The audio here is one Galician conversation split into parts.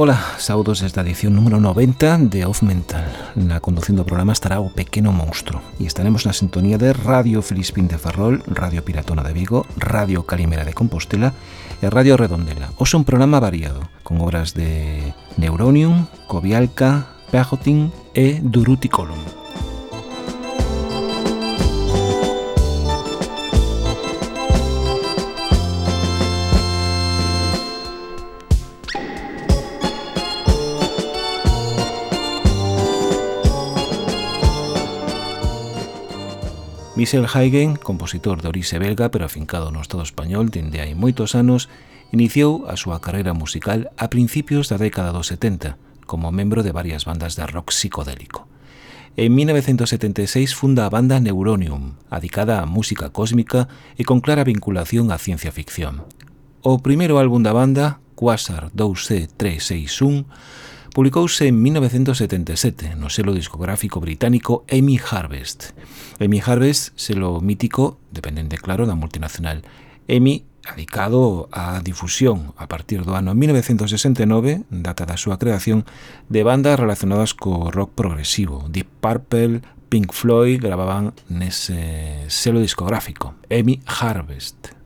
Ola, saudos desde a edición número 90 de Off Mental. Na conducción do programa estará o Pequeno Monstro e estaremos na sintonía de Radio Filispín de Ferrol, Radio Piratona de Vigo, Radio Calimera de Compostela e Radio Redondela. Oxe un programa variado, con obras de Neuronium, Covialca, Peajotín e Duruticolum. Michel Haigen, compositor de orixe belga pero afincado no Estado español dende hai moitos anos, iniciou a súa carreira musical a principios da década dos 70 como membro de varias bandas de rock psicodélico. En 1976 funda a banda Neuronium, adicada á música cósmica e con clara vinculación á ciencia ficción. O primeiro álbum da banda, Quasar 2C361, publicouse en 1977 no selo discográfico británico Amy Harvest. Amy Harvest, selo mítico, dependente claro da multinacional Amy, dedicado á difusión a partir do ano 1969, data da súa creación, de bandas relacionadas co rock progresivo. Deep Purple, Pink Floyd gravaban nese selo discográfico, Amy Harvest.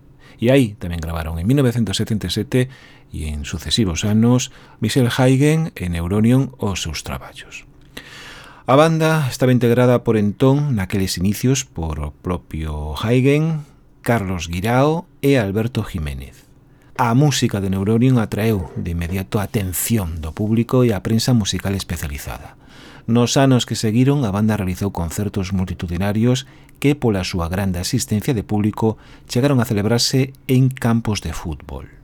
E aí tamén gravaron en 1977 e en sucesivos anos Michel Haydn e Neuronium os seus traballos. A banda estaba integrada por entón naqueles inicios por o propio Haydn, Carlos Guirao e Alberto Jiménez. A música de Neuronium atraeu de inmediato a atención do público e a prensa musical especializada. Nos anos que seguiron, a banda realizou concertos multitudinarios que, pola súa grande asistencia de público, chegaron a celebrarse en campos de fútbol.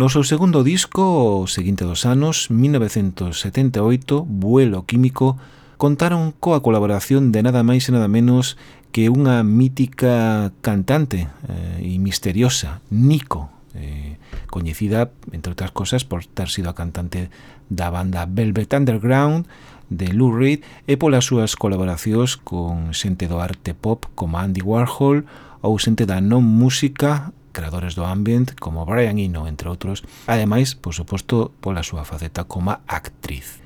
No seu segundo disco, o seguinte dos anos, 1978, Vuelo Químico, contaron coa colaboración de nada máis e nada menos que unha mítica cantante eh, e misteriosa, Nico, eh, coñecida, entre outras cosas, por ter sido a cantante da banda Velvet Underground, de Lou Reed e polas súas colaboracións con xente do arte pop como Andy Warhol ou xente da non música creadores do ambient como Brian Eno, entre outros, ademais, por suposto, pola súa faceta como actriz.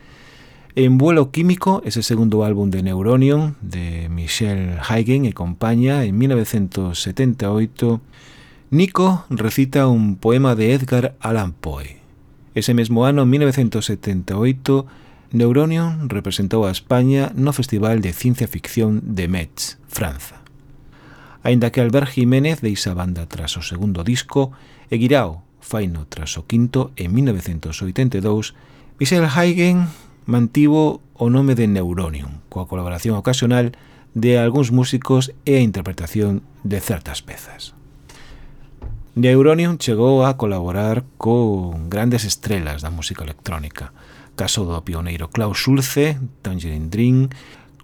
En Vuelo Químico, ese segundo álbum de Neuronium, de Michelle Hagen e compañía, en 1978, Nico recita un poema de Edgar Allan Poe. Ese mesmo ano, en 1978, Neuronium representou a España no Festival de Ciencia Ficción de Metz, Franza aínda que Albert Jiménez deixa a banda tras o segundo disco e Guirao faino tras o quinto en 1982, Michel Haigen mantivo o nome de Neuronium, coa colaboración ocasional de algúns músicos e a interpretación de certas pezas. Neuronium chegou a colaborar con grandes estrelas da música electrónica, caso do pioneiro Klaus Schulze, Tangerine Dream,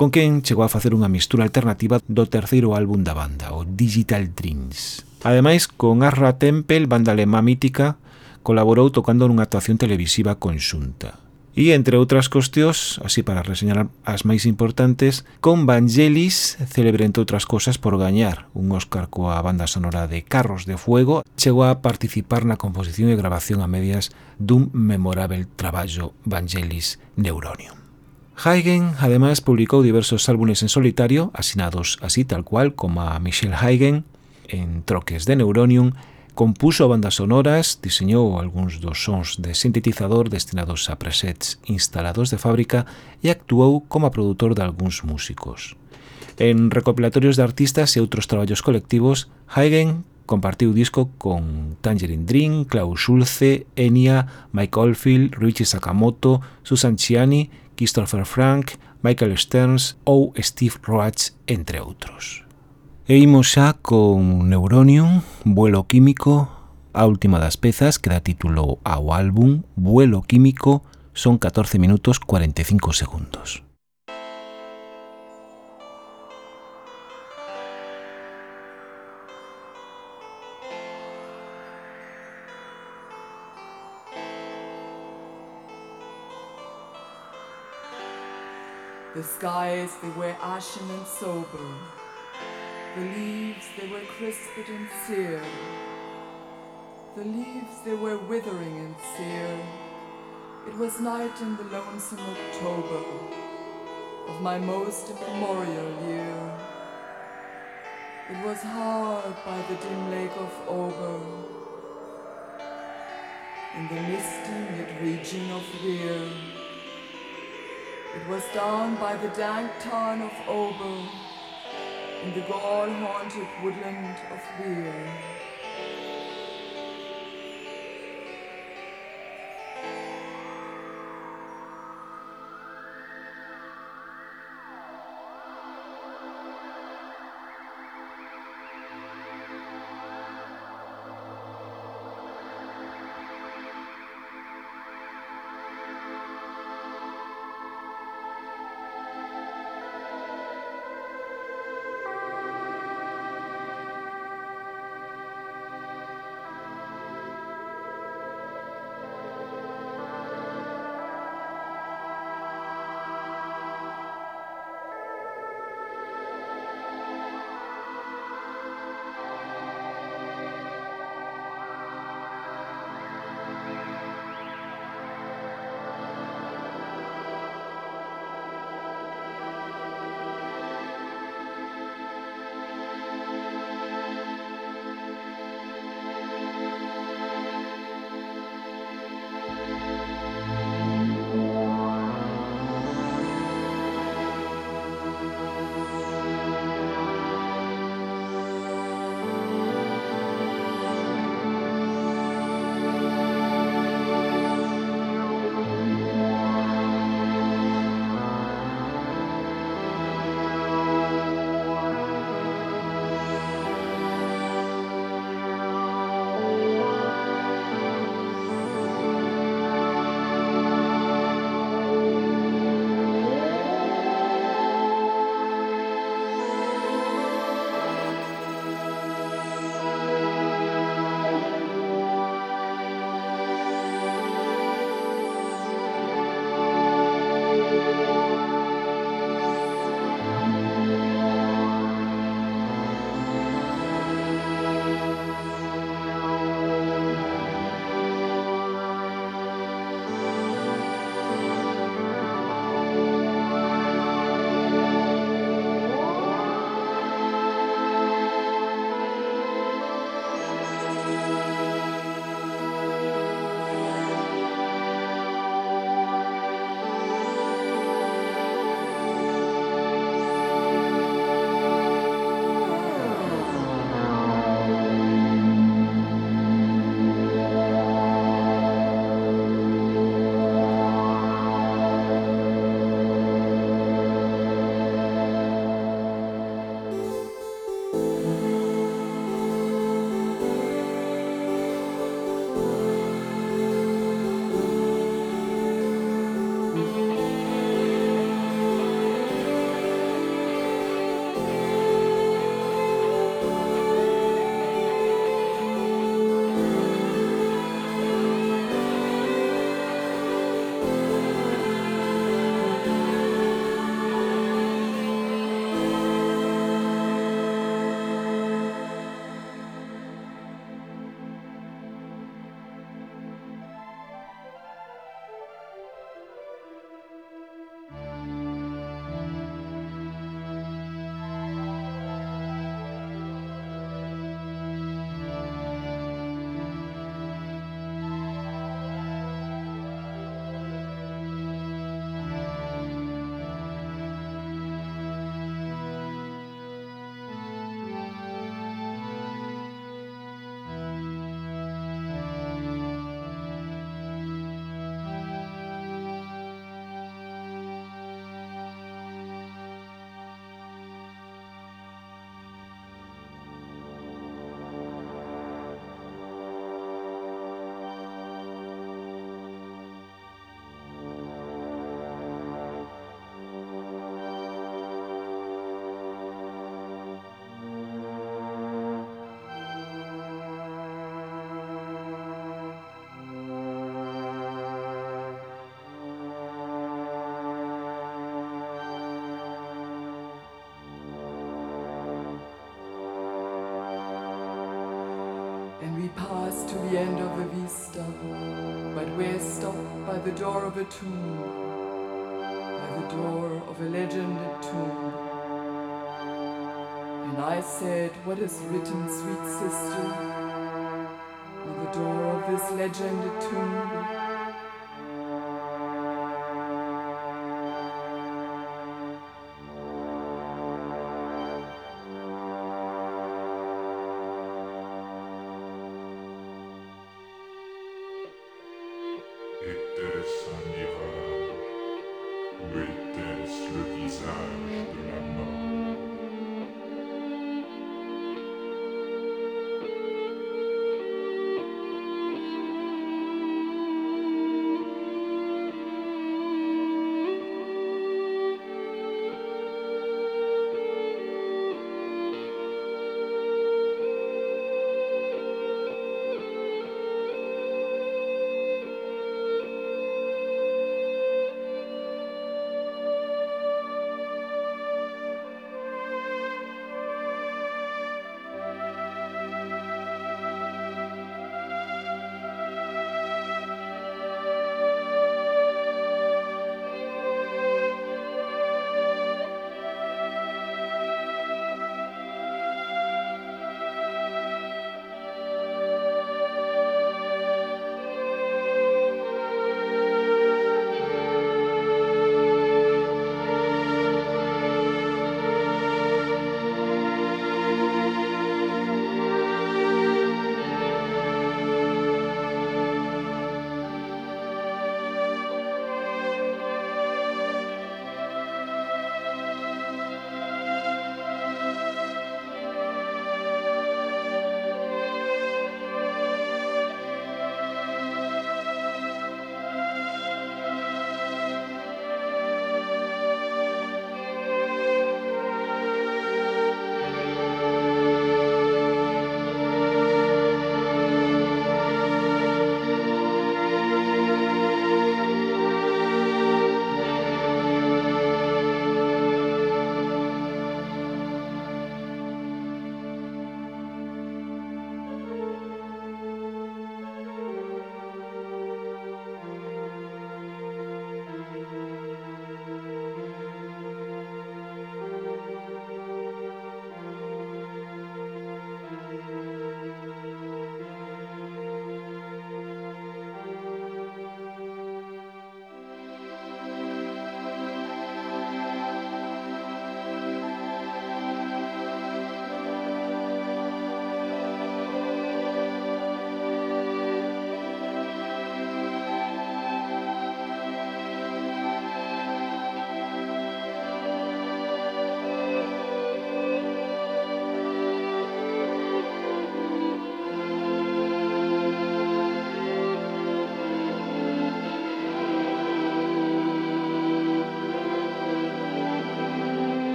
con quen chegou a facer unha mistura alternativa do terceiro álbum da banda, o Digital Dreams. Ademais, con Arra Temple, banda alemá mítica, colaborou tocando nunha actuación televisiva conxunta. E, entre outras cuestións, así para reseñar as máis importantes, con Vangelis celebre, entre outras cosas, por gañar un Óscar coa banda sonora de Carros de Fuego, chegou a participar na composición e grabación a medias dun memorável traballo Vangelis Neuronium. Haydn ademais publicou diversos álbumes en solitario asinados así tal cual como a Michelle Haydn en Troques de Neuronium, compuso bandas sonoras, diseñou algúns dos sons de sintetizador destinados a presets instalados de fábrica e actuou como produtor de algúns músicos. En recopilatorios de artistas e outros traballos colectivos, Haydn compartiu disco con Tangerine Dream, Klaus Schulze, Enya, Mike Oldfield, Ruichi Sakamoto, Susan Ciani Christopher Frank, Michael Stearns ou Steve Roach, entre outros. E imos xa con Neuronium, Vuelo Químico, a última das pezas que dá título ao álbum Vuelo Químico, son 14 minutos 45 segundos. The skies, they were ashen and sober. The leaves, they were crisped and sere. The leaves, they were withering and sere. It was night in the lonesome October of my most immemorial year. It was hard by the dim lake of Ober, in the misty mid-region of Weir. It was down by the dank tarn of Ober, in the gall-haunted woodland of Weir. Of a tomb, by the door of a legended tomb. And I said, What is written, sweet sister, on the door of this legended tomb? Était-ce un mirage où était-ce le visage de la mort?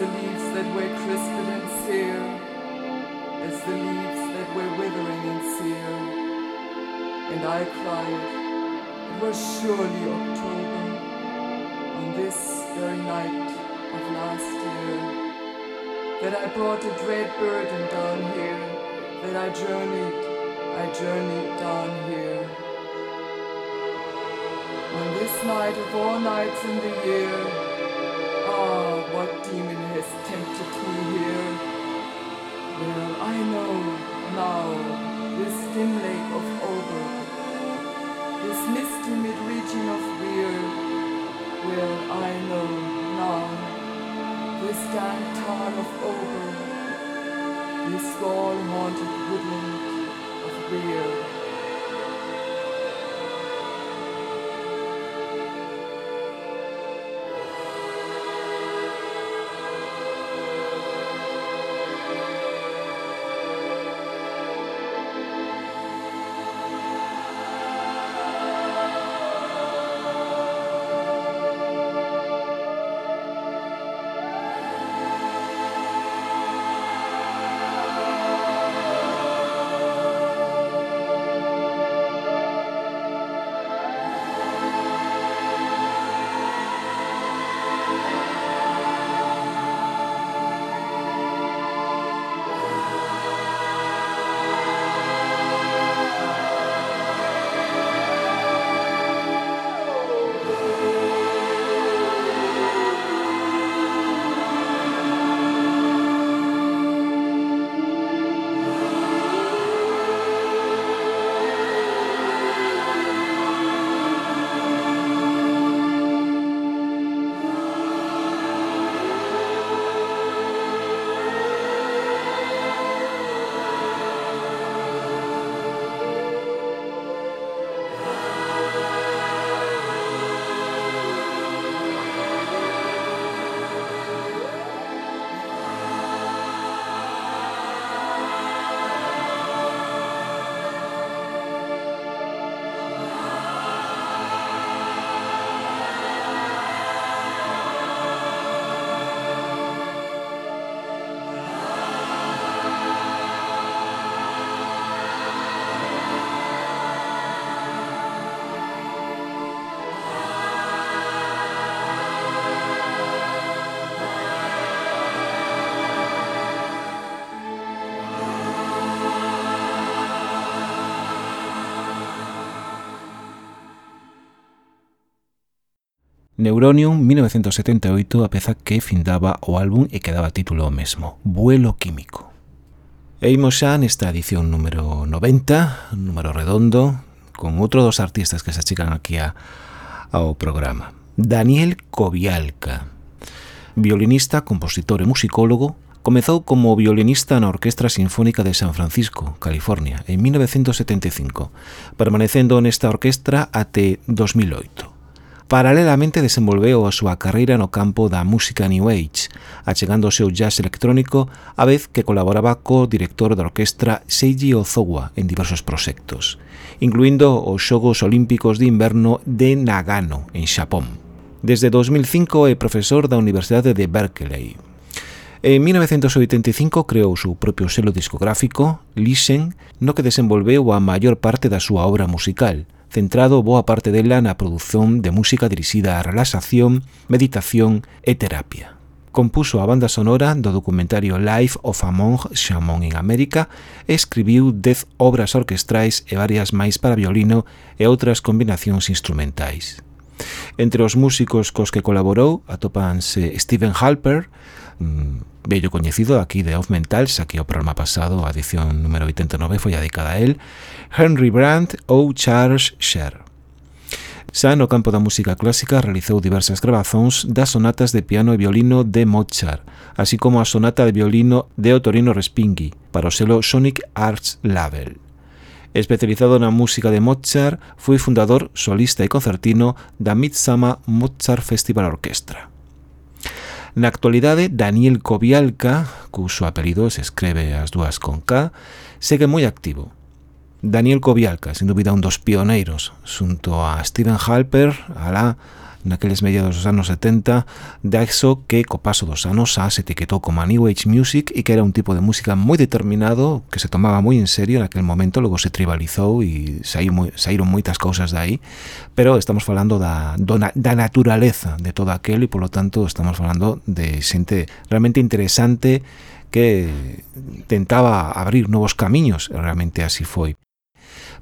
The leaves that were crisped and sere, as the leaves that were withering and sere. And I cried, it was surely October, on this very night of last year, that I brought a dread burden down here, that I journeyed, I journeyed down here. On this night of all nights in the year, Well, I know now this dim lake of Ober, this misty mid-region of Weir. Well, I know now this dank tarn of Ober, this wall-haunted woodland of Weir. Neuronium 1978 a peza que findaba o álbum e que daba título ao mesmo, Vuelo Químico. E imos xa nesta edición número 90, número redondo, con outro dos artistas que se achican aquí a, ao programa. Daniel Covialca, violinista, compositor e musicólogo, comezou como violinista na Orquestra Sinfónica de San Francisco, California, en 1975, permanecendo nesta orquestra até 2008. Paralelamente desenvolveu a súa carreira no campo da música New Age, achegando o seu jazz electrónico a vez que colaboraba co director da orquestra Seiji Ozawa en diversos proxectos, incluindo os Xogos Olímpicos de Inverno de Nagano, en Xapón. Desde 2005 é profesor da Universidade de Berkeley. En 1985 creou o seu propio selo discográfico, Listen, no que desenvolveu a maior parte da súa obra musical, centrado boa parte dela na produción de música dirixida á relaxación, meditación e terapia. Compuso a banda sonora do documentario Life of a Monk Xamón en América e escribiu dez obras orquestrais e varias máis para violino e outras combinacións instrumentais. Entre os músicos cos que colaborou atopanse Stephen Halper, Mm, bello coñecido aquí de Off Mental, xa que o programa pasado, a edición número 89 foi dedicada a él, Henry Brandt ou Charles Scher. Xa no campo da música clásica realizou diversas grabazóns das sonatas de piano e violino de Mozart, así como a sonata de violino de Otorino Respinghi, para o selo Sonic Arts Label. Especializado na música de Mozart, foi fundador, solista e concertino da Midsummer Mozart Festival Orchestra. Na actualidade, Daniel Covialca, cuso apelido se escreve as dúas con K, segue moi activo. Daniel Kobialka, sin dúbida un dos pioneiros, xunto a Steven Halper, alá naqueles mediados dos anos 70, Daxo que co paso dos anos xa se etiquetou como a New Age Music e que era un tipo de música moi determinado que se tomaba moi en serio aquel momento, logo se tribalizou e saiu moi, saíron moitas cousas dai, pero estamos falando da, da naturaleza de todo aquel e polo tanto estamos falando de xente realmente interesante que tentaba abrir novos camiños, realmente así foi.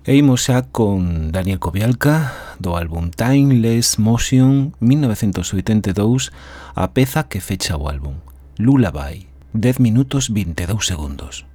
E imos xa con Daniel Kobialka do álbum Timeless Motion 1982 a peza que fecha o álbum Lullaby. 10 minutos 22 segundos.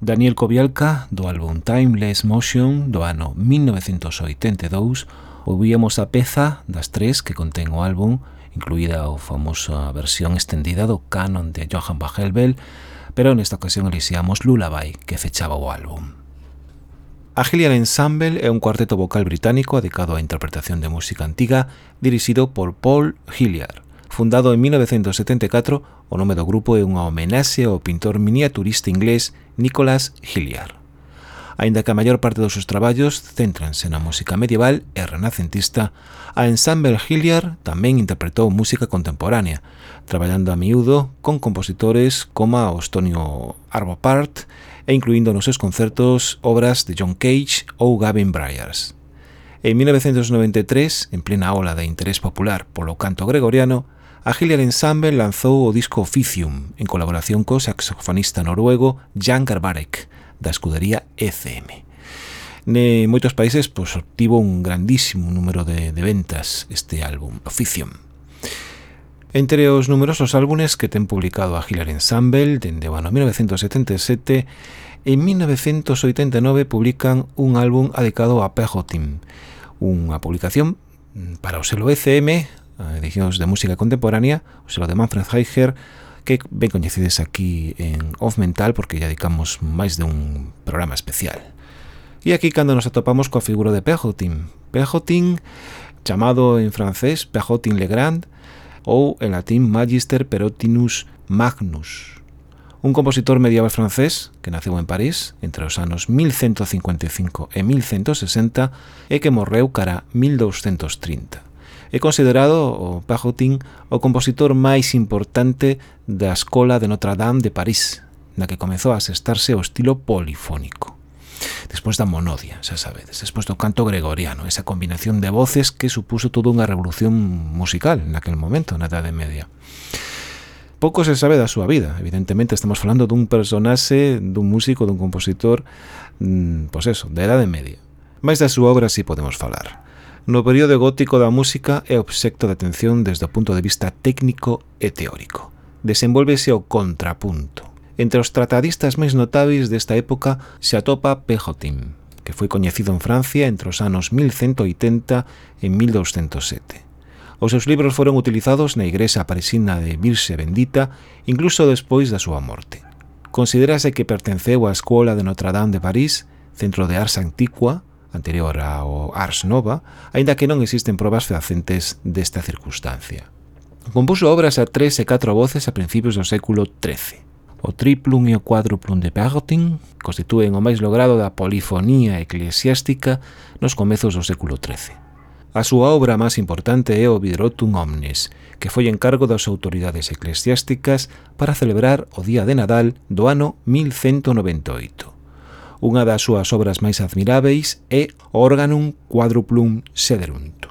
Daniel Cobialca, do álbum Timeless Motion do ano 1982, ouvíamos a peza das tres que contén o álbum, incluída a famosa versión extendida do canon de Johann Bachelbel, pero nesta ocasión elixíamos Lullaby, que fechaba o álbum. Agilian Ensemble é un cuarteto vocal británico dedicado á interpretación de música antiga dirixido por Paul Hilliard fundado en 1974 O nome do grupo é unha homenaxe ao pintor miniaturista inglés Nicholas Hilliard. Ainda que a maior parte dos seus traballos céntranse na música medieval e renacentista, a Ensemble Hilliard tamén interpretou música contemporánea, traballando a miúdo con compositores como Ostonio Arbopart e incluindo nos seus concertos obras de John Cage ou Gavin Bryars. En 1993, en plena ola de interés popular polo canto gregoriano, a Hilliard Ensemble lanzou o disco Officium en colaboración co saxofonista noruego Jan Garbarek da escudería ECM. Ne moitos países pois, obtivo un grandísimo número de, de ventas este álbum, Officium. Entre os numerosos álbumes que ten publicado a Hilliard Ensemble dende o ano 1977, en 1989 publican un álbum adicado a Pejotim, unha publicación para o selo ECM edicións de música contemporánea, o selo de Manfred Heiger, que ben coñecides aquí en Off Mental porque ya dedicamos máis de un programa especial. E aquí cando nos atopamos coa figura de Pejotin. Pejotin, chamado en francés Pejotin Legrand, ou en latín Magister Perotinus Magnus. Un compositor medieval francés que naceu en París entre os anos 1155 e 1160 e que morreu cara 1230. É considerado o Pajotín o compositor máis importante da Escola de Notre Dame de París, na que comezou a asestarse o estilo polifónico. Despois da monodia, xa sabedes, despois do canto gregoriano, esa combinación de voces que supuso toda unha revolución musical naquel momento, na Edade Media. Pouco se sabe da súa vida, evidentemente estamos falando dun personaxe, dun músico, dun compositor, mm, pois pues eso, da Edade Media. Mais da súa obra si sí podemos falar no período gótico da música é obxecto de atención desde o punto de vista técnico e teórico. Desenvolvese o contrapunto. Entre os tratadistas máis notáveis desta época se atopa Pejotín, que foi coñecido en Francia entre os anos 1180 e 1207. Os seus libros foron utilizados na igrexa parisina de Virxe Bendita incluso despois da súa morte. Considerase que pertenceu á Escola de Notre Dame de París, centro de Ars Antiqua, anterior ao Ars Nova, aínda que non existen probas fehacentes desta circunstancia. Compuso obras a tres e catro voces a principios do século XIII. O triplum e o quadruplum de Pertin constitúen o máis logrado da polifonía eclesiástica nos comezos do século XIII. A súa obra máis importante é o Vidrotum Omnes, que foi encargo das autoridades eclesiásticas para celebrar o Día de Nadal do ano 1198. Unha das súas obras máis admiráveis é Organum Quadruplum Sederunt.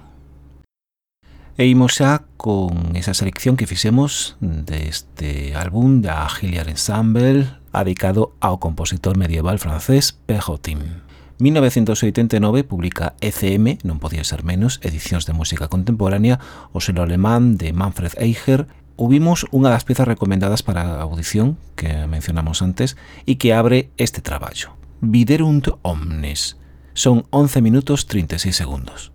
E imos xa con esa selección que fixemos deste álbum da Hilliard Ensemble adicado ao compositor medieval francés Pejotin. 1989 publica ECM, non podía ser menos, edicións de música contemporánea, o selo alemán de Manfred Eicher, Hubimos unha das pezas recomendadas para a audición que mencionamos antes e que abre este traballo. Viderunt Omnes. Son 11 minutos 36 segundos.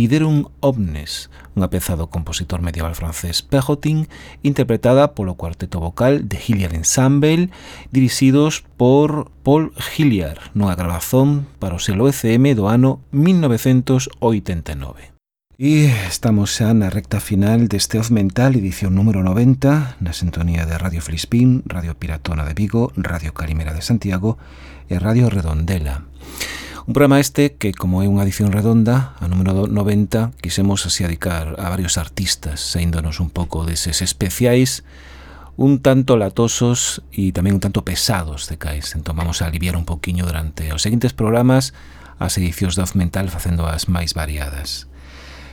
Videron Omnes, unha peza do compositor medieval francés Pejotin, interpretada polo cuarteto vocal de Hilliard Ensemble, dirixidos por Paul Hilliard, nunha grabazón para o selo ECM do ano 1989. E estamos xa na recta final deste Oz Mental, edición número 90, na sintonía de Radio Flispín, Radio Piratona de Vigo, Radio Calimera de Santiago e Radio Redondela. Un programa este que, como é unha edición redonda, a número 90, quisemos así adicar a varios artistas, saíndonos un pouco deses especiais, un tanto latosos e tamén un tanto pesados de cais. Entón vamos a aliviar un poquinho durante os seguintes programas as edicións de Off Mental facendo as máis variadas.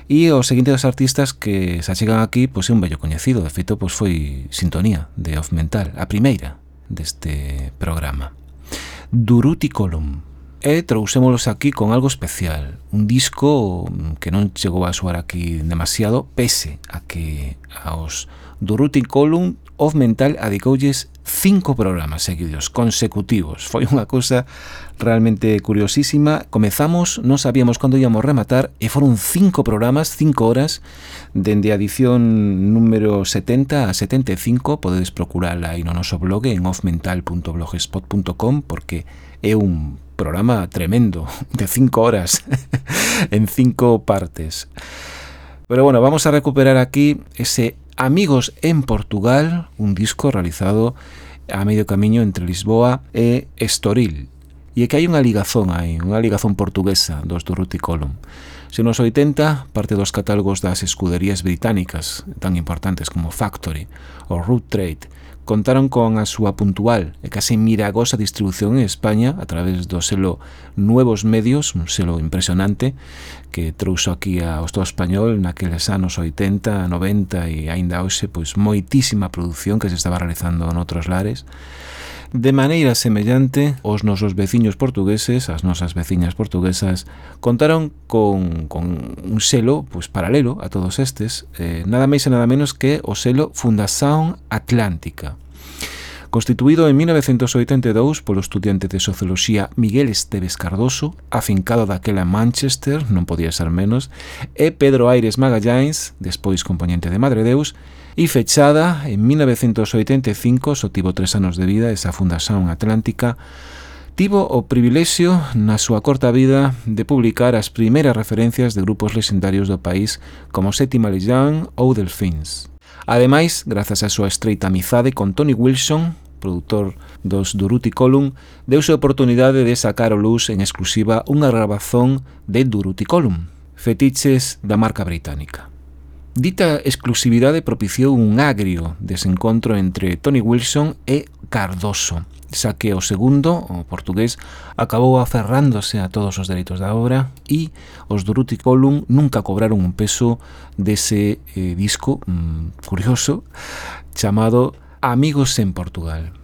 E o seguinte dos artistas que se achegan aquí pois é un bello coñecido, de feito pois foi sintonía de Off Mental, a primeira deste programa. Duruti Column e trouxémolos aquí con algo especial, un disco que non chegou a soar aquí demasiado, pese a que aos do Rutin Column of Mental adicoulles cinco programas seguidos, consecutivos. Foi unha cousa realmente curiosísima. Comezamos, non sabíamos cando íamos rematar, e foron cinco programas, cinco horas, dende a edición número 70 a 75, podedes procurala aí no noso blog en offmental.blogspot.com, porque é un programa tremendo de cinco horas en cinco partes. Pero bueno, vamos a recuperar aquí ese Amigos en Portugal, un disco realizado a medio camino entre Lisboa e Estoril. E que hai unha ligazón aí, unha ligazón portuguesa dos Durruti Column. Se nos 80, parte dos catálogos das escuderías británicas, tan importantes como Factory ou Root Trade, contaron con a súa puntual e case miragosa distribución en España a través do selo Nuevos Medios, un selo impresionante que trouxo aquí ao Estado Español naqueles anos 80, 90 e aínda hoxe pois moitísima produción que se estaba realizando en outros lares. De maneira semellante, os nosos veciños portugueses, as nosas veciñas portuguesas, contaron con, con un selo pues, paralelo a todos estes, eh, nada máis e nada menos que o selo Fundación Atlántica. Constituído en 1982 polo estudiante de Socioloxía Miguel Esteves Cardoso, afincado daquela en Manchester, non podía ser menos, e Pedro Aires Magallanes, despois componente de Madre Deus, e fechada en 1985, só tivo tres anos de vida esa fundación atlántica, tivo o privilexio na súa corta vida de publicar as primeiras referencias de grupos legendarios do país como Sétima Leján ou Delfins. Ademais, grazas á súa estreita amizade con Tony Wilson, produtor dos Duruti Column, deuse a oportunidade de sacar o luz en exclusiva unha grabazón de Duruti Column, fetiches da marca británica. Dita exclusividade propiciou un agrio desencontro entre Tony Wilson e Cardoso, xa que o segundo, o portugués, acabou aferrándose a todos os dereitos da obra e os Duruti Column nunca cobraron un peso dese eh, disco mm, curioso chamado Amigos en Portugal.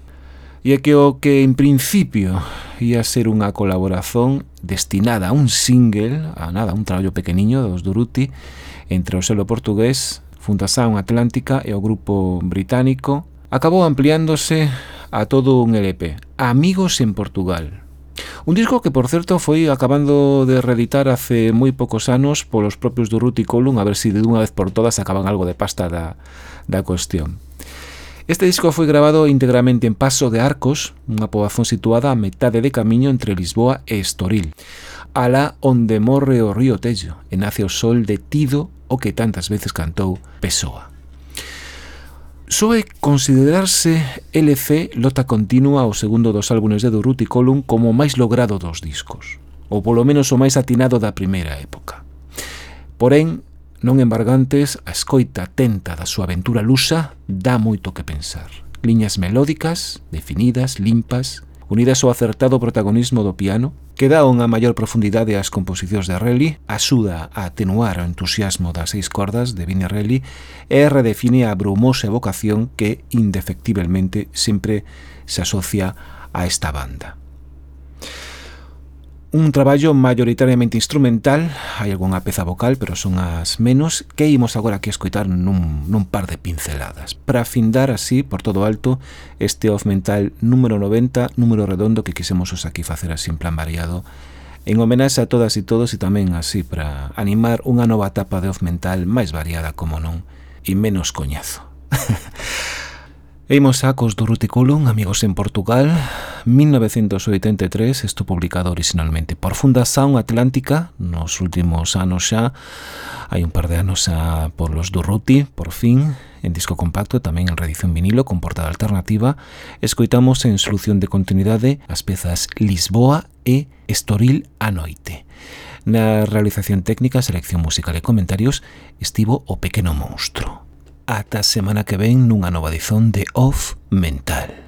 E é que o que en principio ia ser unha colaboración destinada a un single, a nada, un traballo pequeniño dos Duruti, entre o selo portugués Fundación Atlántica e o grupo británico, acabou ampliándose a todo un LP, Amigos en Portugal. Un disco que, por certo, foi acabando de reeditar hace moi pocos anos polos propios do Ruti Column, a ver se si de unha vez por todas acaban algo de pasta da, da cuestión. Este disco foi grabado íntegramente en Paso de Arcos, unha poboación situada a metade de camiño entre Lisboa e Estoril alá onde morre o río Tello e nace o sol de Tido o que tantas veces cantou Pessoa. Soe considerarse LC Lota Continua o segundo dos álbumes de Durruti Column como o máis logrado dos discos, ou polo menos o máis atinado da primeira época. Porén, non embargantes, a escoita atenta da súa aventura lusa dá moito que pensar. Liñas melódicas, definidas, limpas, unidas ao acertado protagonismo do piano, que dá unha maior profundidade ás composicións de Relly, axuda a atenuar o entusiasmo das seis cordas de Vini Relly e redefine a brumosa evocación que, indefectivelmente, sempre se asocia a esta banda un traballo maioritariamente instrumental, hai algunha peza vocal, pero son as menos, que imos agora que escoitar nun, nun par de pinceladas, para afindar así, por todo alto, este off mental número 90, número redondo que quisemos os aquí facer así en plan variado, en homenaxe a todas e todos e tamén así para animar unha nova etapa de off mental máis variada, como non, e menos coñazo. Eimos a Cos do Ruticulum, Amigos en Portugal, 1983, isto publicado originalmente por Fundación Atlántica, nos últimos anos xa, hai un par de anos a por los do Ruti, por fin, en disco compacto, tamén en redición vinilo, con portada alternativa, escoitamos en solución de continuidade as pezas Lisboa e Estoril a noite. Na realización técnica, selección musical e comentarios, estivo o pequeno monstro. Ata a semana que ven nunha nova edición de Off Mental.